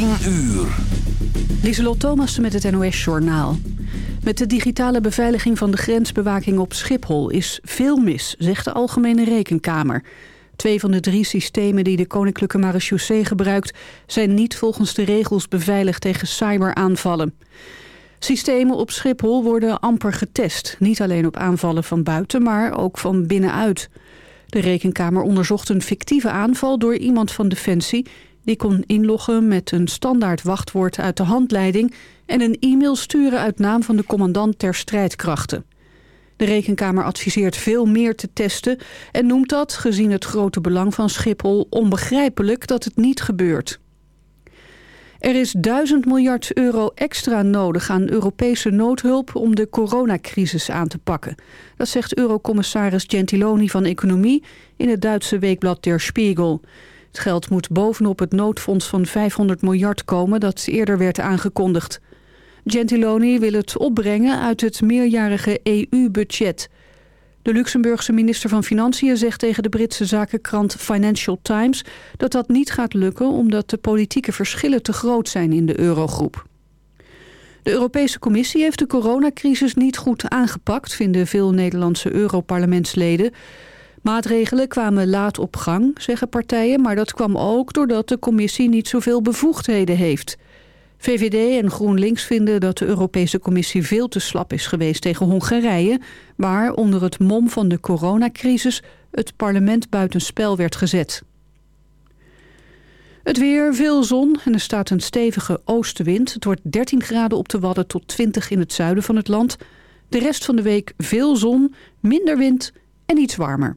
10 uur. Lieselot Thomas met het NOS-journaal. Met de digitale beveiliging van de grensbewaking op Schiphol is veel mis, zegt de Algemene Rekenkamer. Twee van de drie systemen die de Koninklijke Marechaussee gebruikt... zijn niet volgens de regels beveiligd tegen cyberaanvallen. Systemen op Schiphol worden amper getest. Niet alleen op aanvallen van buiten, maar ook van binnenuit. De Rekenkamer onderzocht een fictieve aanval door iemand van Defensie... die kon inloggen met een standaard wachtwoord uit de handleiding... en een e-mail sturen uit naam van de commandant ter strijdkrachten. De Rekenkamer adviseert veel meer te testen... en noemt dat, gezien het grote belang van Schiphol, onbegrijpelijk dat het niet gebeurt. Er is 1000 miljard euro extra nodig aan Europese noodhulp om de coronacrisis aan te pakken. Dat zegt eurocommissaris Gentiloni van Economie in het Duitse weekblad Der Spiegel. Het geld moet bovenop het noodfonds van 500 miljard komen dat eerder werd aangekondigd. Gentiloni wil het opbrengen uit het meerjarige EU-budget. De Luxemburgse minister van Financiën zegt tegen de Britse zakenkrant Financial Times dat dat niet gaat lukken omdat de politieke verschillen te groot zijn in de eurogroep. De Europese Commissie heeft de coronacrisis niet goed aangepakt, vinden veel Nederlandse Europarlementsleden. Maatregelen kwamen laat op gang, zeggen partijen, maar dat kwam ook doordat de commissie niet zoveel bevoegdheden heeft. VVD en GroenLinks vinden dat de Europese Commissie veel te slap is geweest tegen Hongarije, waar onder het mom van de coronacrisis het parlement buitenspel werd gezet. Het weer, veel zon en er staat een stevige oostenwind. Het wordt 13 graden op de Wadden tot 20 in het zuiden van het land. De rest van de week veel zon, minder wind en iets warmer.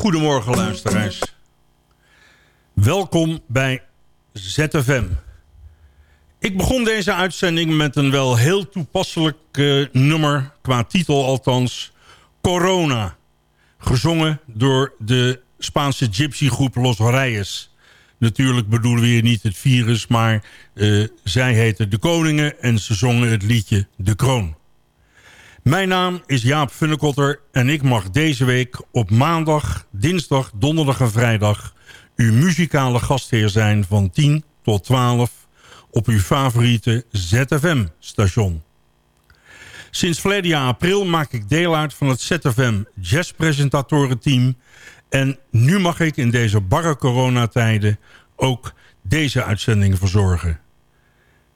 goedemorgen luisteraars. Welkom bij ZFM. Ik begon deze uitzending met een wel heel toepasselijk uh, nummer, qua titel althans, Corona. Gezongen door de Spaanse gypsygroep Los Reyes. Natuurlijk bedoelen we hier niet het virus, maar uh, zij heten De Koningen en ze zongen het liedje De Kroon. Mijn naam is Jaap Funnekotter en ik mag deze week op maandag, dinsdag, donderdag en vrijdag... uw muzikale gastheer zijn van 10 tot 12 op uw favoriete ZFM-station. Sinds verleden jaar april maak ik deel uit van het ZFM Jazz-presentatorenteam... en nu mag ik in deze barre coronatijden ook deze uitzending verzorgen.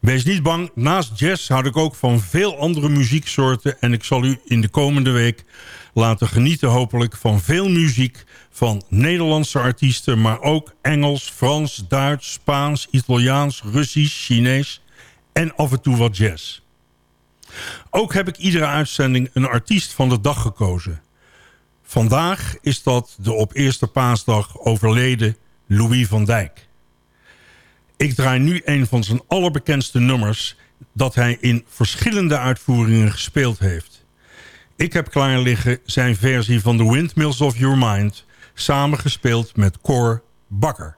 Wees niet bang, naast jazz houd ik ook van veel andere muzieksoorten... en ik zal u in de komende week laten genieten hopelijk van veel muziek... van Nederlandse artiesten, maar ook Engels, Frans, Duits, Spaans, Italiaans, Russisch, Chinees... en af en toe wat jazz. Ook heb ik iedere uitzending een artiest van de dag gekozen. Vandaag is dat de op eerste paasdag overleden Louis van Dijk. Ik draai nu een van zijn allerbekendste nummers... dat hij in verschillende uitvoeringen gespeeld heeft. Ik heb klaar liggen zijn versie van The Windmills of Your Mind... samengespeeld met Cor Bakker.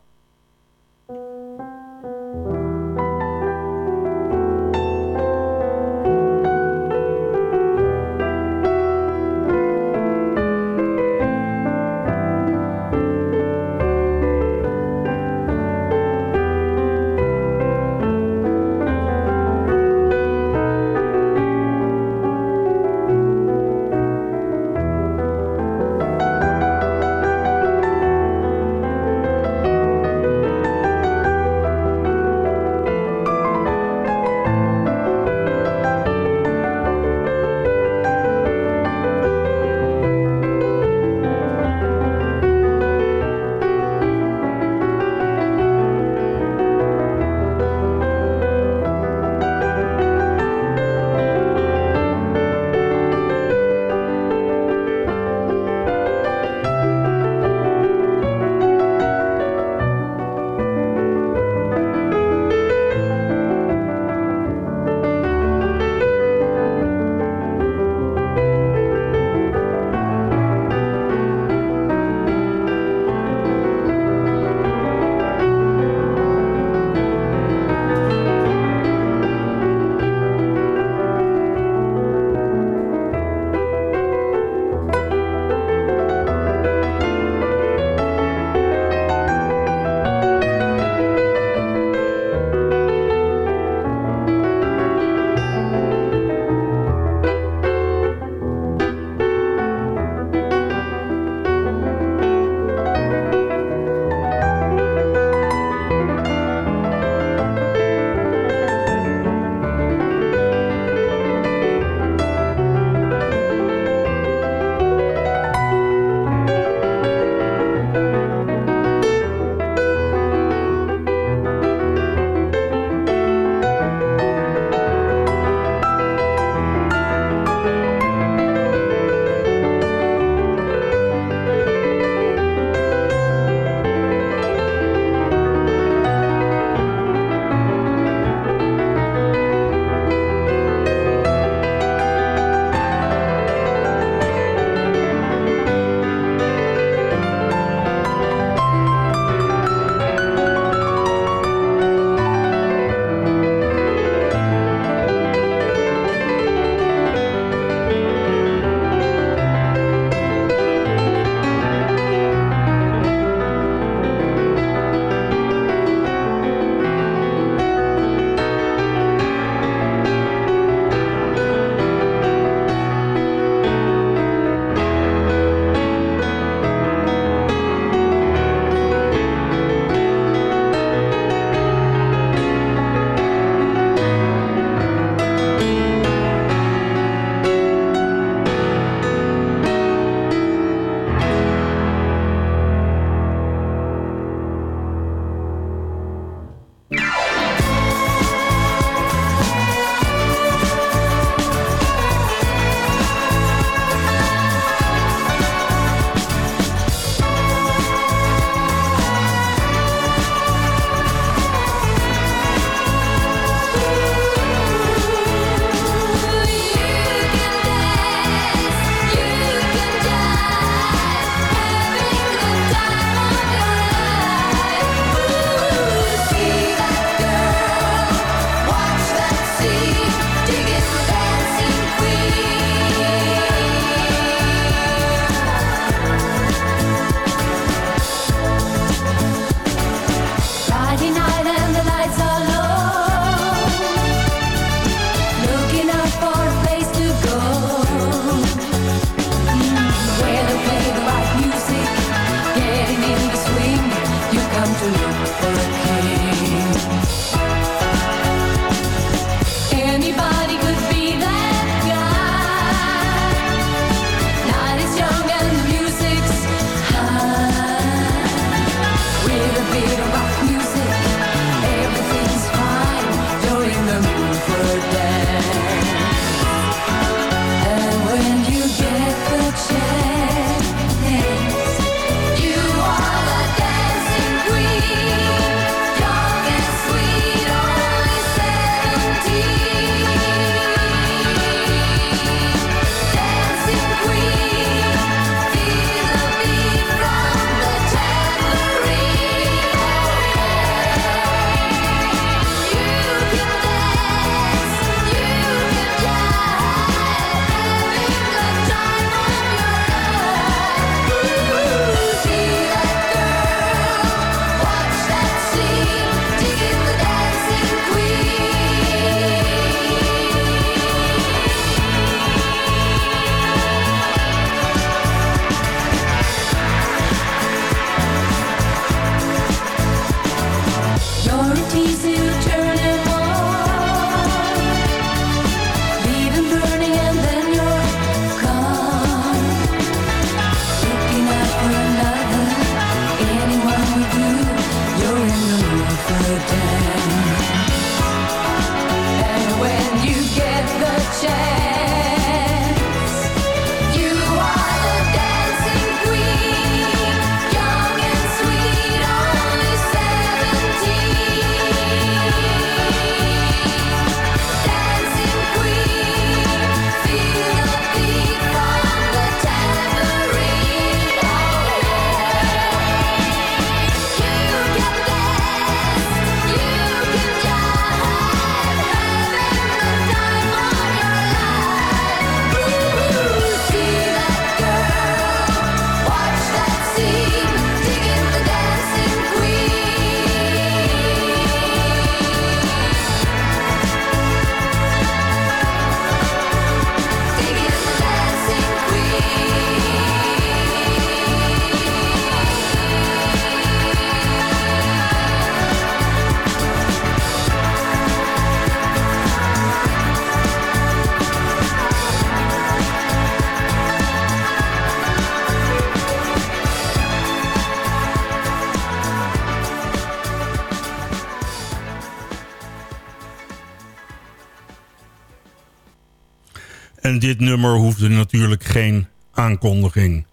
En dit nummer hoefde natuurlijk geen aankondiging.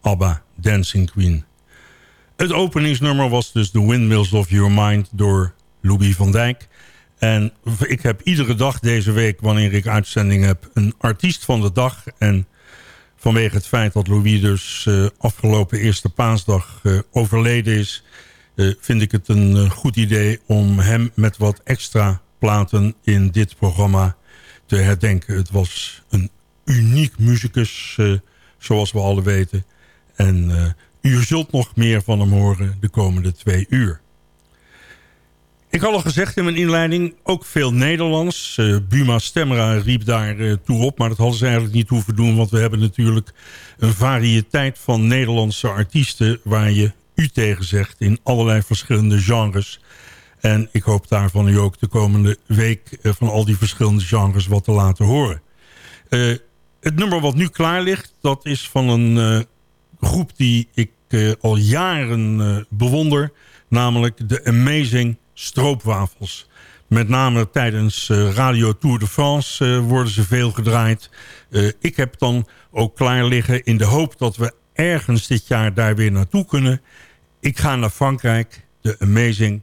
ABBA, Dancing Queen. Het openingsnummer was dus The Windmills of Your Mind door Louis van Dijk. En ik heb iedere dag deze week, wanneer ik uitzending heb... een artiest van de dag. En vanwege het feit dat Louis dus uh, afgelopen eerste paasdag uh, overleden is... Uh, vind ik het een goed idee om hem met wat extra platen in dit programma te herdenken. Het was een uniek muzikus, zoals we alle weten. En u zult nog meer van hem horen de komende twee uur. Ik had al gezegd in mijn inleiding, ook veel Nederlands. Uh, Buma Stemra riep daar toe op, maar dat hadden ze eigenlijk niet hoeven doen... want we hebben natuurlijk een variëteit van Nederlandse artiesten... waar je u tegen zegt in allerlei verschillende genres. En ik hoop daarvan u ook de komende week... Uh, van al die verschillende genres wat te laten horen. het nummer wat nu klaar ligt, dat is van een groep die ik al jaren bewonder... namelijk The Amazing stroopwafels. Met name tijdens Radio Tour de France worden ze veel gedraaid. Ik heb dan ook klaar liggen in de hoop dat we ergens dit jaar daar weer naartoe kunnen. Ik ga naar Frankrijk, de Amazing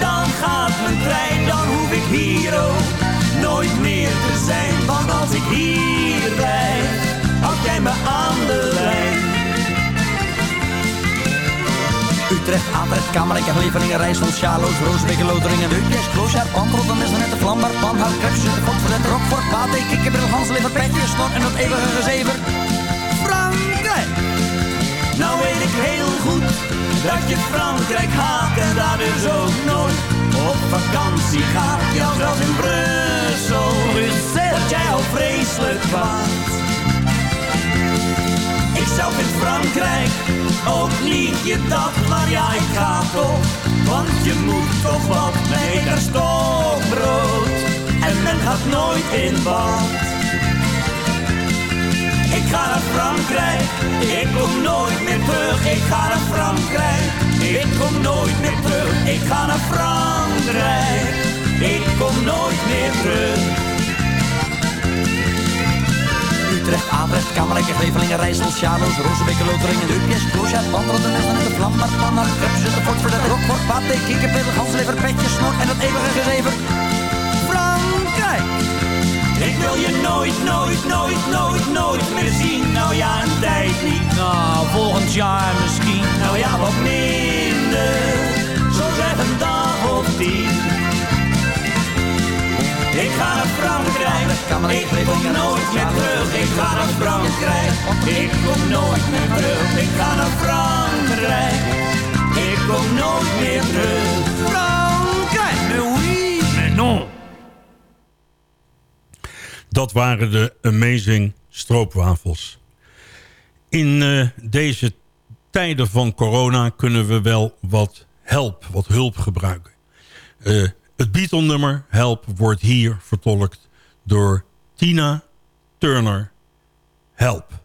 dan gaat mijn trein. Dan hoef ik hier ook nooit meer te zijn. Want als ik hier blijf, houd jij me aan de lijn. Utrecht, Atrecht, Kamerlijk, Levelingen, Rijssel, Sjaloos, Roosbeek, Loteringen, Deukjes, Kloosjaar, Pantrotten, Mesnetten, Vlambaar, Panhout, Krebs, Zutterfort, Verzet, Rockfort, Pate, Kikkerbril, Hanslever, Petje, Snor en dat eeuwige gezever. Frankrijk! Nou weet ik heel goed dat je Frankrijk haat en daar dus ook nooit op vakantie gaat. Ja, zelfs in Brussel, Brussel, dat jij al vreselijk waard. Ik zelf in Frankrijk, ook niet je dacht, maar ja, ik ga toch. Want je moet toch wat mee, daar stokbrood. En men gaat nooit in bad. Ik ga naar Frankrijk, ik kom nooit meer terug. Ik ga naar Frankrijk, ik kom nooit meer terug. Ik ga naar Frankrijk, ik kom nooit meer terug. Utrecht, Atrecht, Kamerlijk, Grevelingen, Rijssel, Sjaloos, Rozenbeke, Loteringen, Deukjes, Kloosjaar, Pantrotten, Mesnetten, de Vlambaar, Panhard, Krebs, Zutterfort, Verzet, Rockfort, Pate, Kikkerpil, Ganslever, Petje, Snor en dat eeuwige gezever. Frankrijk! Ik wil je nooit, nooit, nooit, nooit, nooit meer zien. Nou ja, een tijd niet. Nou, volgend jaar misschien. Nou ja, wat minder. Zo zeg een dag of tien. Ik ga naar Frankrijk, ik kom nooit meer terug. Ik ga naar Frankrijk, ik kom nooit meer terug. Ik ga naar Frankrijk, ik kom nooit meer terug. Dat waren de Amazing Stroopwafels. In uh, deze tijden van corona kunnen we wel wat help, wat hulp gebruiken. Uh, het Beatle-nummer Help wordt hier vertolkt door Tina Turner. Help.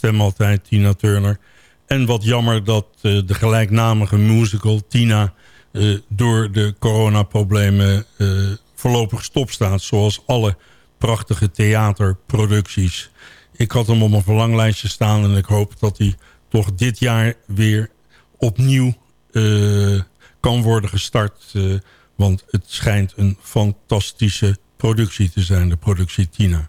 Stem altijd, Tina Turner. En wat jammer dat eh, de gelijknamige musical Tina... eh, door de coronaproblemen eh voorlopig stopstaat. Zoals alle prachtige theaterproducties. Ik had hem op mijn verlanglijstje staan... en ik hoop dat hij toch dit jaar weer opnieuw kan worden gestart. want het schijnt een fantastische productie te zijn, de productie Tina.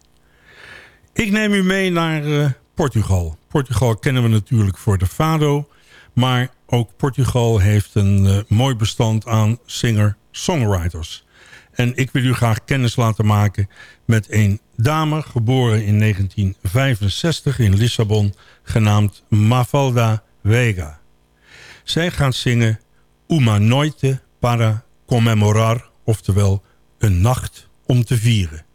Ik neem u mee naar Portugal. Portugal kennen we natuurlijk voor de fado. Maar ook Portugal heeft een eh, mooi bestand aan singer-songwriters. En ik wil u graag kennis laten maken met een dame... geboren in 1965 in Lissabon, genaamd Mafalda Vega. Zij gaat zingen Uma noite para comemorar... oftewel een nacht om te vieren.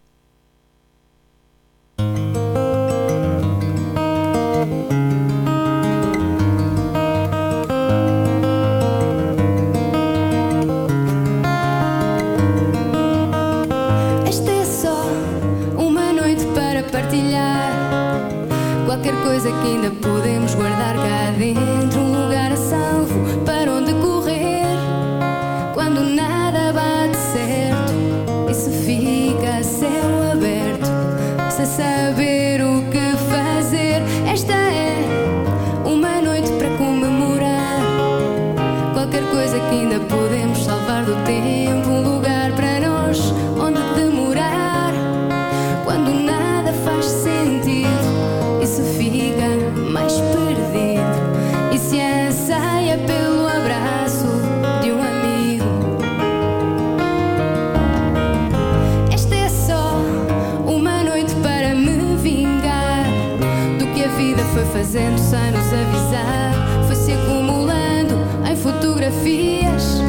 music in the foi fazendo sem nos avisar. Foi se acumulando em fotografias,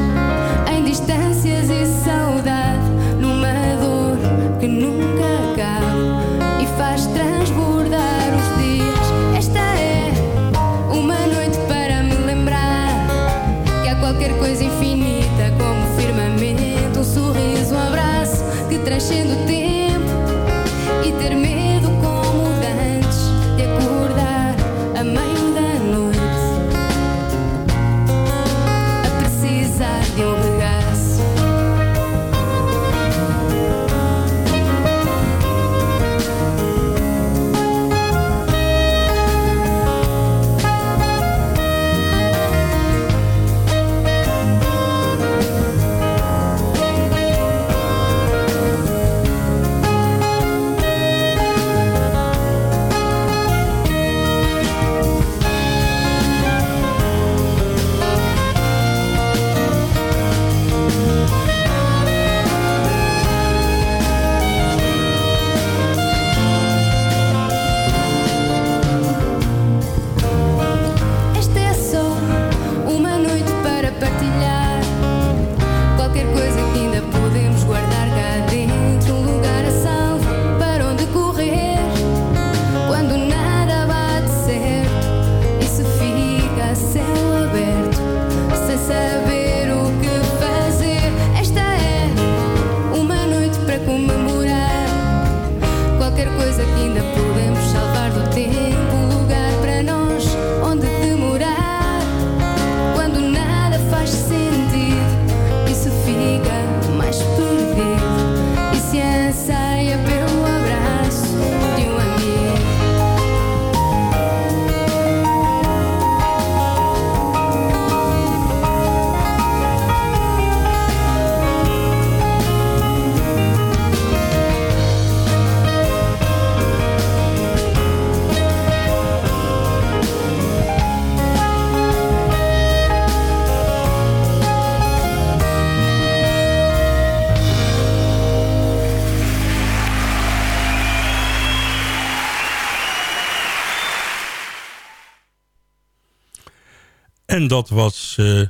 En dat was eh,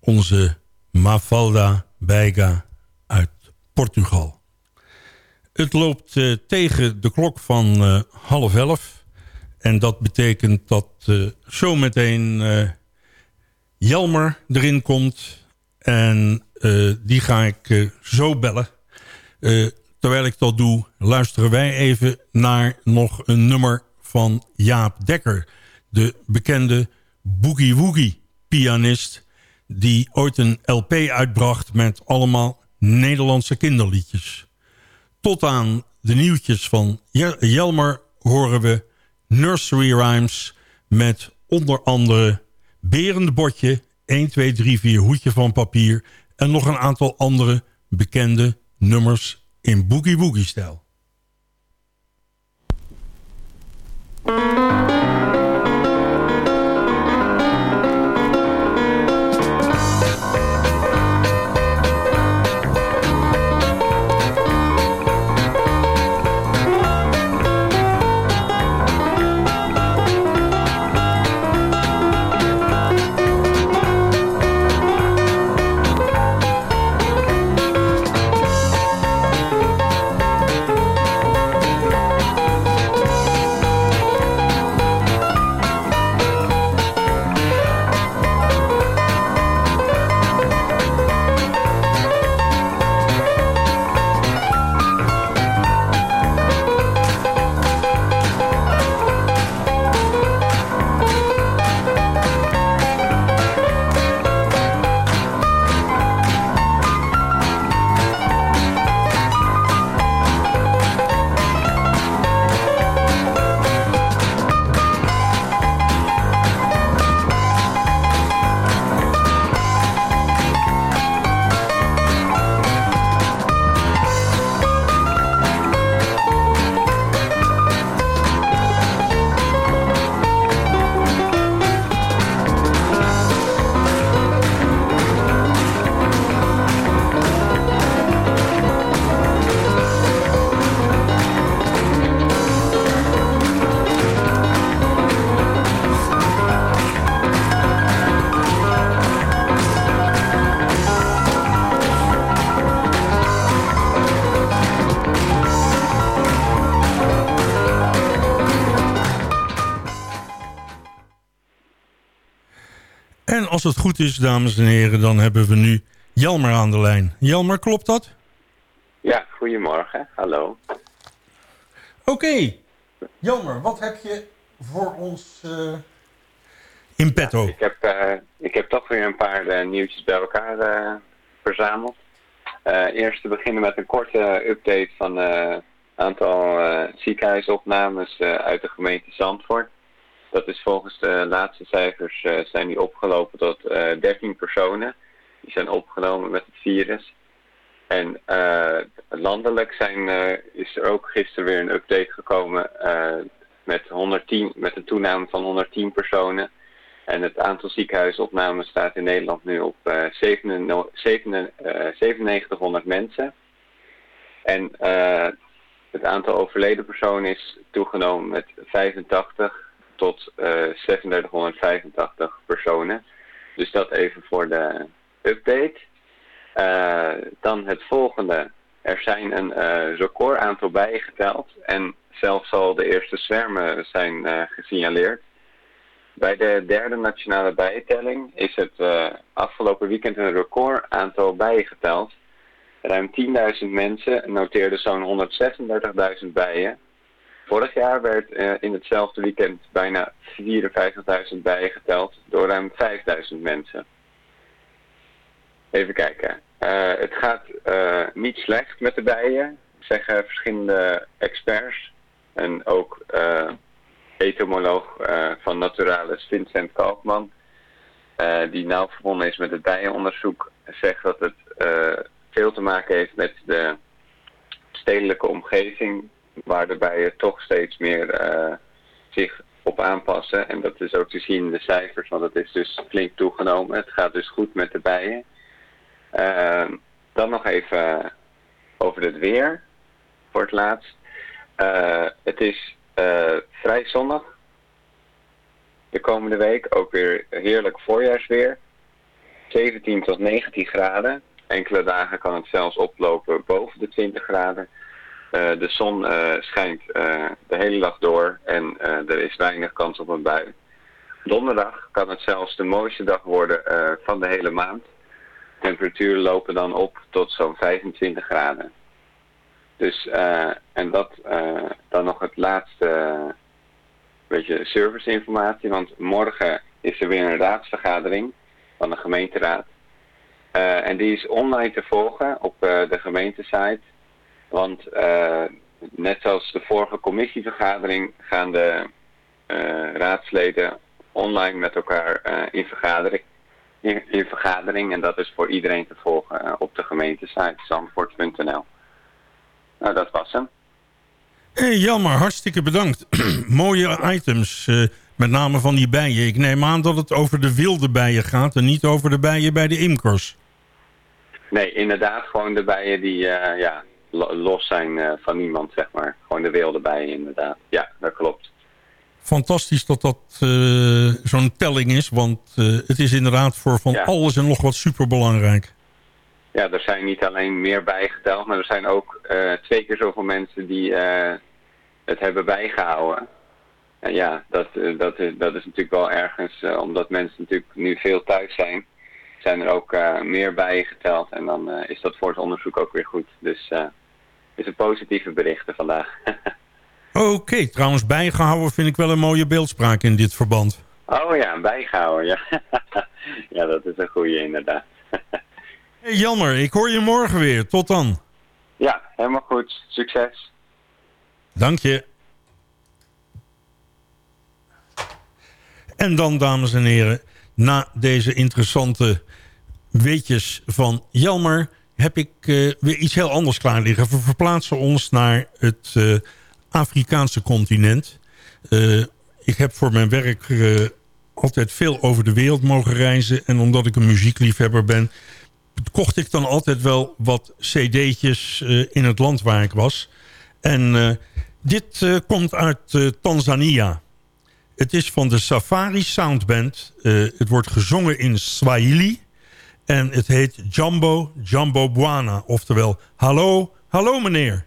onze Mafalda Beiga uit Portugal. Het loopt eh, tegen de klok van eh, half elf. En dat betekent dat zometeen Jelmer erin komt. En die ga ik zo bellen. Terwijl ik dat doe, luisteren wij even naar nog een nummer van Jaap Dekker. De bekende Boogie Woogie pianist die ooit een LP uitbracht met allemaal Nederlandse kinderliedjes. Tot aan de nieuwtjes van Jelmer horen we Nursery Rhymes met onder andere Berendbotje, 1, 2, 3, 4 Hoedje van Papier en nog een aantal andere bekende nummers in Boogie als het goed is, dames en heren, dan hebben we nu Jelmer aan de lijn. Jelmer, klopt dat? Ja, goedemorgen. Hallo. Oké. Jelmer, wat heb je voor ons uh, in petto? ik, heb, uh, ik heb toch weer een paar uh, nieuwtjes bij elkaar verzameld. eerst te beginnen met een korte update van een aantal ziekenhuisopnames uit de gemeente Zandvoort. Dat is volgens de laatste cijfers uh, zijn die opgelopen tot uh, eh, 13 personen. Die zijn opgenomen met het virus. En uh, landelijk zijn, is er ook gisteren weer een update gekomen met, 110, met een toename van 110 personen. En het aantal ziekenhuisopnames staat in Nederland nu op 9700 mensen. En het aantal overleden personen is toegenomen met 85 tot uh, eh, 3685 personen. Dus dat even voor de update. Uh, dan het volgende. Er zijn een uh, record aantal bijen geteld en zelfs al de eerste zwermen zijn gesignaleerd. Bij de derde nationale bijentelling is het afgelopen weekend een record aantal bijen geteld. Ruim 10.000 mensen noteerden zo'n 136.000 bijen Vorig jaar werd uh, in hetzelfde weekend bijna 54.000 bijen geteld door ruim 5.000 mensen. Even kijken. Uh, het gaat uh, niet slecht met de bijen, zeggen verschillende experts. En ook entomoloog van Naturalis Vincent Kalkman, die nauw verbonden is met het bijenonderzoek, zegt dat het veel te maken heeft met de stedelijke omgeving waar de bijen toch steeds meer uh, zich op aanpassen. En dat is ook te zien in de cijfers, want het is dus flink toegenomen. Het gaat dus goed met de bijen. Uh, dan nog even over het weer, voor het laatst. Uh, het is vrij zonnig de komende week. Ook weer heerlijk voorjaarsweer. 17 tot 19 graden. Enkele dagen kan het zelfs oplopen boven de 20 graden. Uh, de zon uh, schijnt uh, de hele dag door en er is weinig kans op een bui. Donderdag kan het zelfs de mooiste dag worden van de hele maand. Temperaturen lopen dan op tot zo'n 25 graden. Dus, eh, en dat eh, dan nog het laatste eh, beetje serviceinformatie. Want morgen is er weer een raadsvergadering van de gemeenteraad. Eh, en die is online te volgen op eh, de gemeentesite. Want eh, net zoals de vorige commissievergadering gaan de eh, raadsleden online met elkaar eh, in, vergadering, in, in vergadering. En dat is voor iedereen te volgen op de gemeentesite zandvoort.nl. Nou, dat was hem. Hey, jammer, hartstikke bedankt. Mooie items, met name van die bijen. Ik neem aan dat het over de wilde bijen gaat en niet over de bijen bij de imkers. Nee, inderdaad, gewoon de bijen die ja, los zijn eh, van niemand, zeg maar. Gewoon de wilde bijen, inderdaad. Ja, dat klopt. Fantastisch dat dat eh, zo'n telling is, want eh, het is inderdaad voor van Ja. alles en nog wat superbelangrijk. Ja, er zijn niet alleen meer bijgeteld, maar er zijn ook twee keer zoveel mensen die het hebben bijgehouden. En ja, dat, dat, is, dat is natuurlijk wel ergens, omdat mensen natuurlijk nu veel thuis zijn, zijn er ook meer bijgeteld. En dan is dat voor het onderzoek ook weer goed. Dus is een positieve berichten vandaag. Oké, trouwens bijgehouden vind ik wel een mooie beeldspraak in dit verband. oh ja, bijgehouden, ja. ja, dat is een goede inderdaad. Hey, jammer, ik hoor je morgen weer. Tot dan. ja, helemaal goed. Succes. Dank je. En dan, dames en heren, na deze interessante weetjes van Jelmer... heb ik eh, weer iets heel anders klaar liggen. We verplaatsen ons naar het eh, Afrikaanse continent. Eh, ik heb voor mijn werk altijd veel over de wereld mogen reizen. En omdat ik een muziekliefhebber ben... kocht ik dan altijd wel wat cd'tjes in het land waar ik was. En dit komt uit Tanzania. Het is van de Safari Soundband. Het wordt gezongen in Swahili. En het heet Jumbo Jumbo Bwana. Oftewel, hallo, hallo meneer.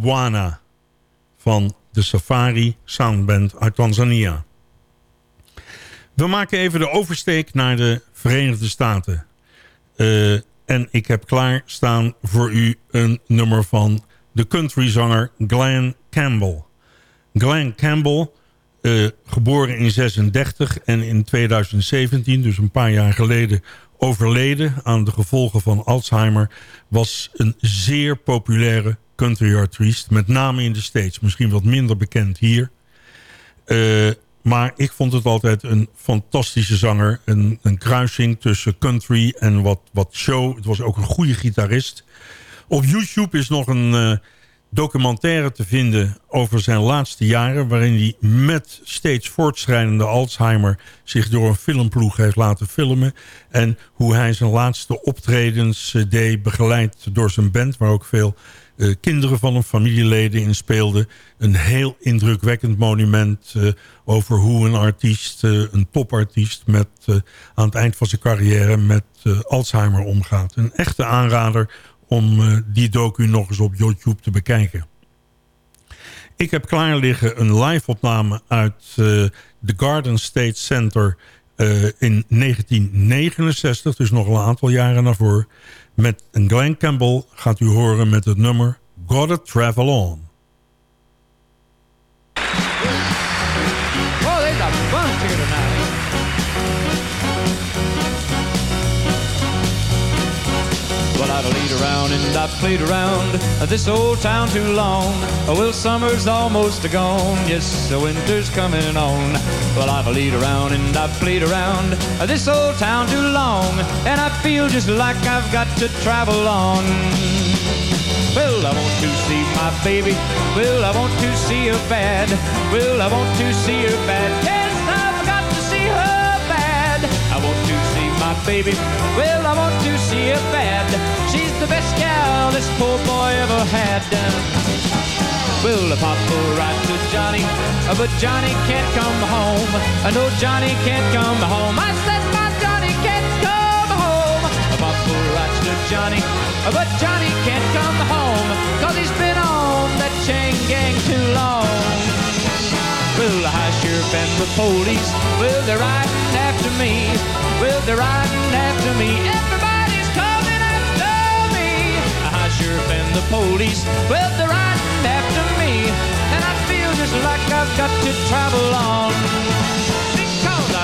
Bwana van de Safari Soundband uit Tanzania. We maken even de oversteek naar de Verenigde Staten. Eh, en ik heb klaarstaan voor u een nummer van de countryzanger Glenn Campbell. Glenn Campbell, eh, geboren in 36 en in 2017, dus een paar jaar geleden, overleden aan de gevolgen van Alzheimer... was een zeer populaire countryartiest, met name in de States. Misschien wat minder bekend hier. Eh, maar ik vond het altijd een fantastische zanger. Een, een kruising tussen country en wat, wat show. Het was ook een goede gitarist. Op YouTube is nog een eh, documentaire te vinden over zijn laatste jaren... waarin hij met steeds voortschrijdende Alzheimer... zich door een filmploeg heeft laten filmen. En hoe hij zijn laatste optredens eh, deed, begeleid door zijn band... waar ook veel eh, kinderen van een familieleden in speelden. Een heel indrukwekkend monument eh, over hoe een artiest, eh, een topartiest... Met, aan het eind van zijn carrière met Alzheimer omgaat. Een echte aanrader om die docu nog eens op YouTube te bekijken. Ik heb klaar liggen een live-opname uit de Garden State Center... in 1969, dus nog een aantal jaren daarvoor... Met Glenn Campbell gaat u horen met het nummer Gotta Travel On. Around and I've played around this old town too long. Oh, well, summer's almost gone. Yes, the winter's coming on. Well, I've laid around and I've played around this old town too long. And I feel just like I've got to travel on. Well, I want to see my baby. Well, I want to see her bad. Well, I want to see her bad. Yes, my baby. Well, I want to see her bad. She's the best gal this poor boy ever had. Well, the Papa right to Johnny, but Johnny can't come home. No, Johnny can't come home. I said my Johnny can't come home. Papa right to Johnny, but Johnny can't come home. Cause he's been on that chain gang too long. Well, the high sheriff and the police, well, they're riding after me. Well, they're riding after me. Everybody's coming after me. The high sheriff and the police, well, they're riding after me. And I feel just like I've got to travel on.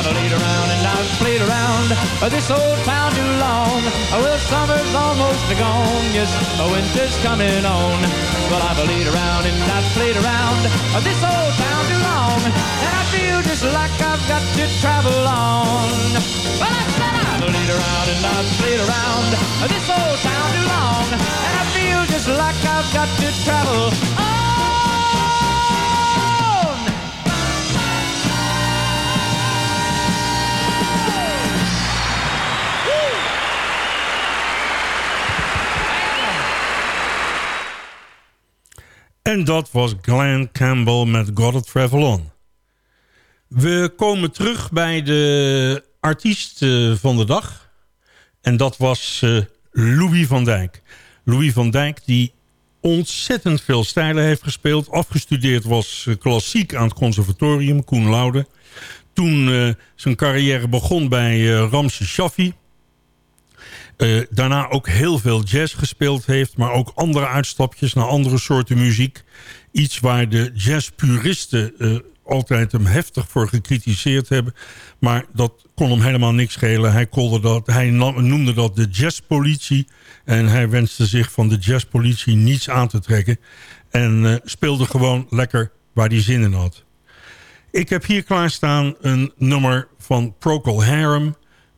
I've laid around and I've played around this old town too long. Oh, well, summer's almost gone. Yes, oh, winter's coming on. Well, I've laid around and I've played around this old town too long. And I feel just like I've got to travel on. Well, I said I've laid around and I've played around this old town too long. And I feel just like I've got to travel on. En dat was Glenn Campbell met Gotta Travel On. We komen terug bij de artiest eh, van de dag. En dat was eh, Louis van Dijk. Louis van Dijk die ontzettend veel stijlen heeft gespeeld. Afgestudeerd was eh, klassiek aan het conservatorium, Koen Laude. Toen zijn carrière begon bij Ramse Shaffi. Uh, daarna ook heel veel jazz gespeeld heeft... maar ook andere uitstapjes naar andere soorten muziek. Iets waar de jazzpuristen uh, altijd hem heftig voor gecritiseerd hebben. Maar dat kon hem helemaal niks schelen. Hij, dat, hij noemde dat de jazzpolitie... en hij wenste zich van de jazzpolitie niets aan te trekken... en uh, speelde gewoon lekker waar hij zin in had. Ik heb hier klaarstaan een nummer van Procol Harum...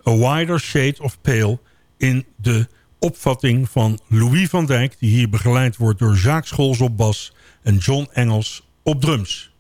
A Wider Shade of Pale in de opvatting van Louis van Dijk... die hier begeleid wordt door Jacques Scholz op bas en John Engels op drums.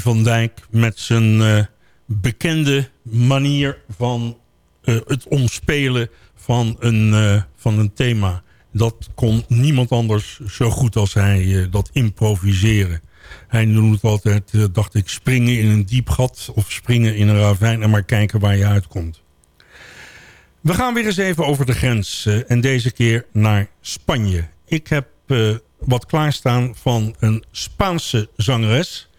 Van Dijk met zijn eh, bekende manier van eh, het omspelen van een, eh, van een thema. Dat kon niemand anders zo goed als hij dat improviseren. Hij noemt het altijd, dacht ik, springen in een diep gat of springen in een ravijn en maar kijken waar je uitkomt. We gaan weer eens even over de grens en deze keer naar Spanje. Ik heb wat klaarstaan van een Spaanse zangeres,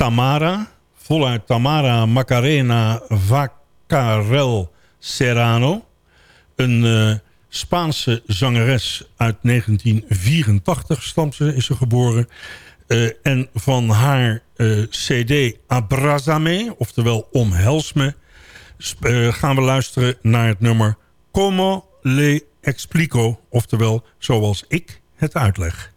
Tamara. Voluit Tamara Macarena Vacarel Serrano. Een eh, Spaanse zangeres uit 1984 stamt ze, is ze geboren. Eh, en van haar eh, cd Abrazame, oftewel Omhels me... gaan we luisteren naar het nummer Como le explico, oftewel zoals ik het uitleg.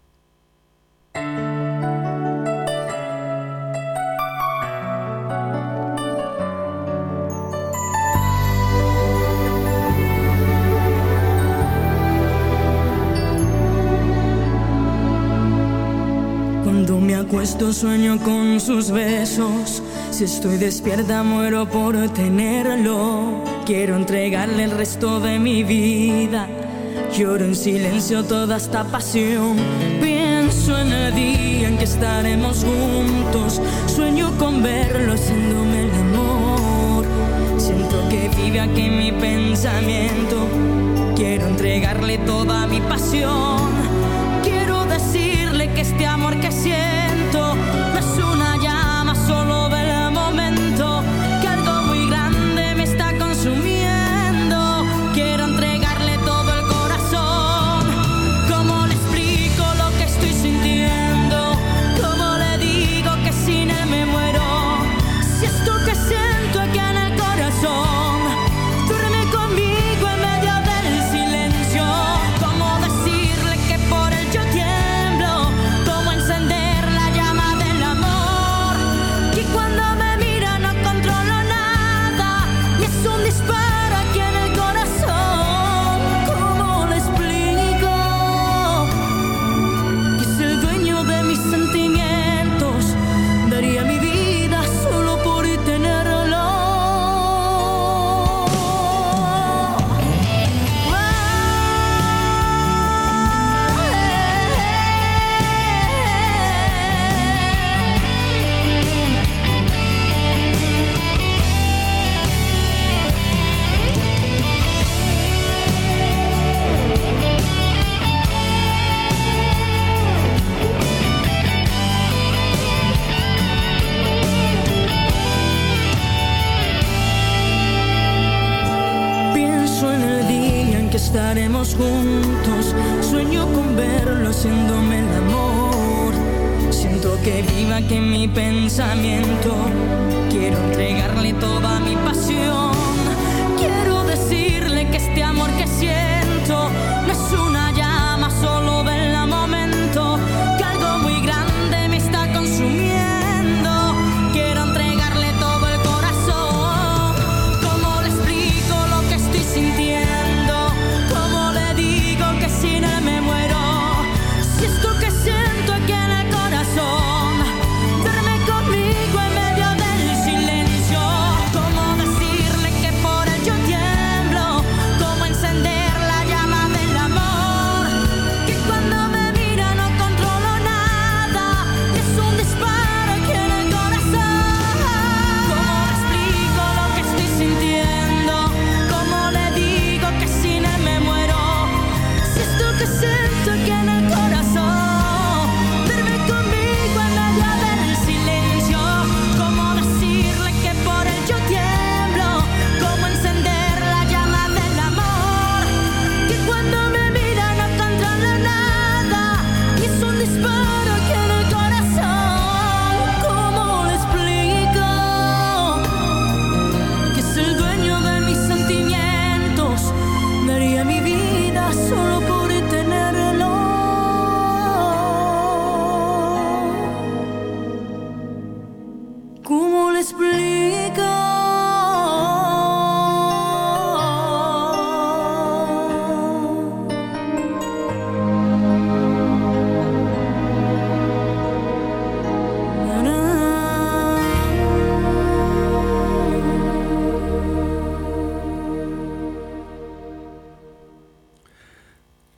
Me acuesto sueño con sus besos. Si estoy despierta muero por tenerlo. Quiero entregarle el resto de mi vida. Lloro en silencio toda esta pasión. Pienso en el día en que estaremos juntos. Sueño con verlo haciéndome el amor. Siento que vive aquí mi pensamiento. Quiero entregarle toda mi pasión. Que este amor que siento no es una estaremos juntos. Sueño con verlo haciéndome el amor. Siento que viva que mi pensamiento. Quiero entregarle toda mi pasión. Quiero decirle que este amor que siento no es una llama solo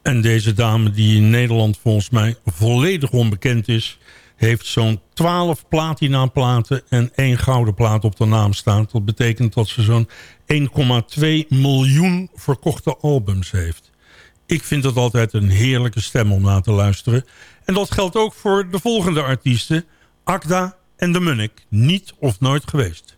En deze dame die in Nederland volgens mij volledig onbekend is... heeft zo'n 12 platinaplaten en één gouden plaat op de naam staan. Dat betekent dat ze zo'n 1,2 miljoen verkochte albums heeft. Ik vind het altijd een heerlijke stem om naar te luisteren. En dat geldt ook voor de volgende artiesten. Akda en de Munnik. Niet of nooit geweest.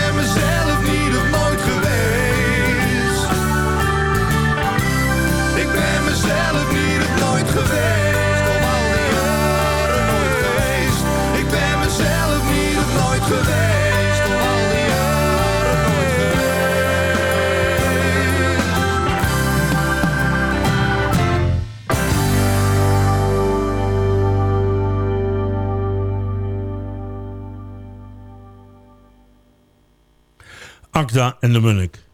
op nooit geweest. Op al. Ik ben mezelf niet op nooit geweest. Al. Akda en de Munnik.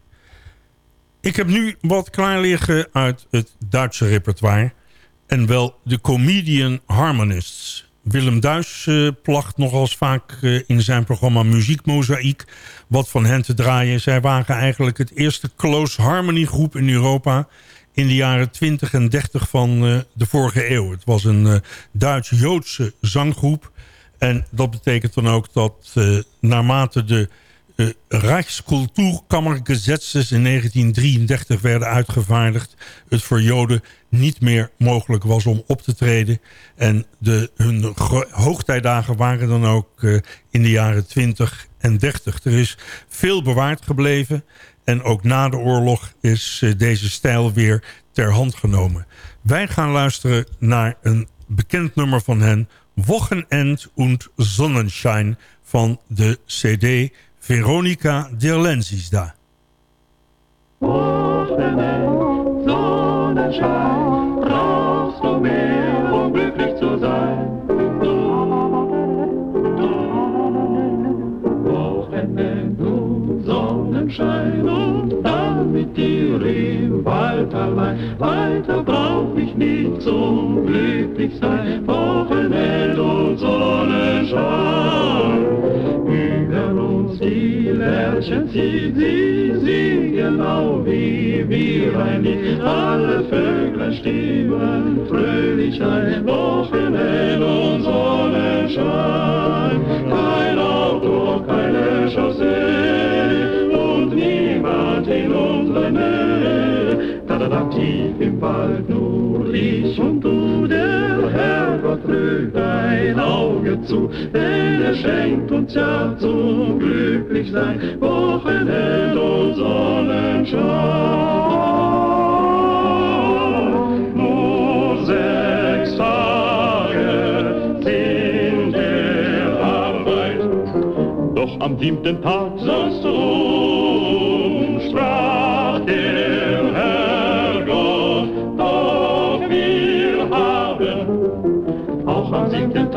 Ik heb nu wat klaar liggen uit het Duitse repertoire. En wel de Comedian Harmonists. Willem Duis eh, placht nogals vaak eh, in zijn programma Muziekmozaïek wat van hen te draaien. Zij waren eigenlijk het eerste close harmony groep in Europa in de jaren 20 en 30 van eh, de vorige eeuw. Het was een Duits-Joodse zanggroep. En dat betekent dan ook dat naarmate de De in 1933 werden uitgevaardigd. Het voor Joden niet meer mogelijk was om op te treden. En de, hun hoogtijdagen waren dan ook eh, in de jaren 20 en 30. Er is veel bewaard gebleven. En ook na de oorlog is eh, deze stijl weer ter hand genomen. Wij gaan luisteren naar een bekend nummer van hen. Wochenend und Sonnenschein van de CD Veronica der Lenzisda. Sonnenschein, brauchst du mehr, um glücklich zu sein? Wochenende, du Sonnenschein und dann mit dir im Wald allein. Weiter brauch ich nicht zum glücklich sein. Wochenende und Sonnenschein. Lerchen zieht, sie singen genau wie wir ein Lied. Alle Vöglein stimmen fröhlich ein. Wochenende und Sonnenschein. Kein Auto, keine Chaussee und niemand in unserer Nähe. Da, da, da, tief im Wald nur ich und du, der Herrgott rührt ein Auge zu, denn er schenkt uns ja zum Glücklichsein Wochenende und Sonnenschein. Nur sechs Tage sind der Arbeit, doch am siebten Tag sollst du,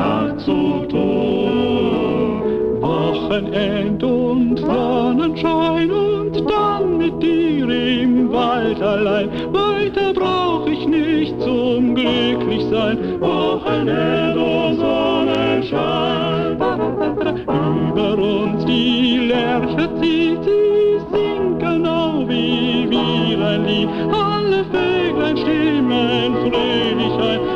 Tag zu tun. Wochenend und Sonnenschein und dann mit dir im Wald allein. Weiter brauch ich nicht zum Glücklichsein. Wochenend und Sonnenschein. Über uns die Lerche zieht, sie singt genau wie wir ein Lied. Alle Vöglein stimmen fröhlich ein.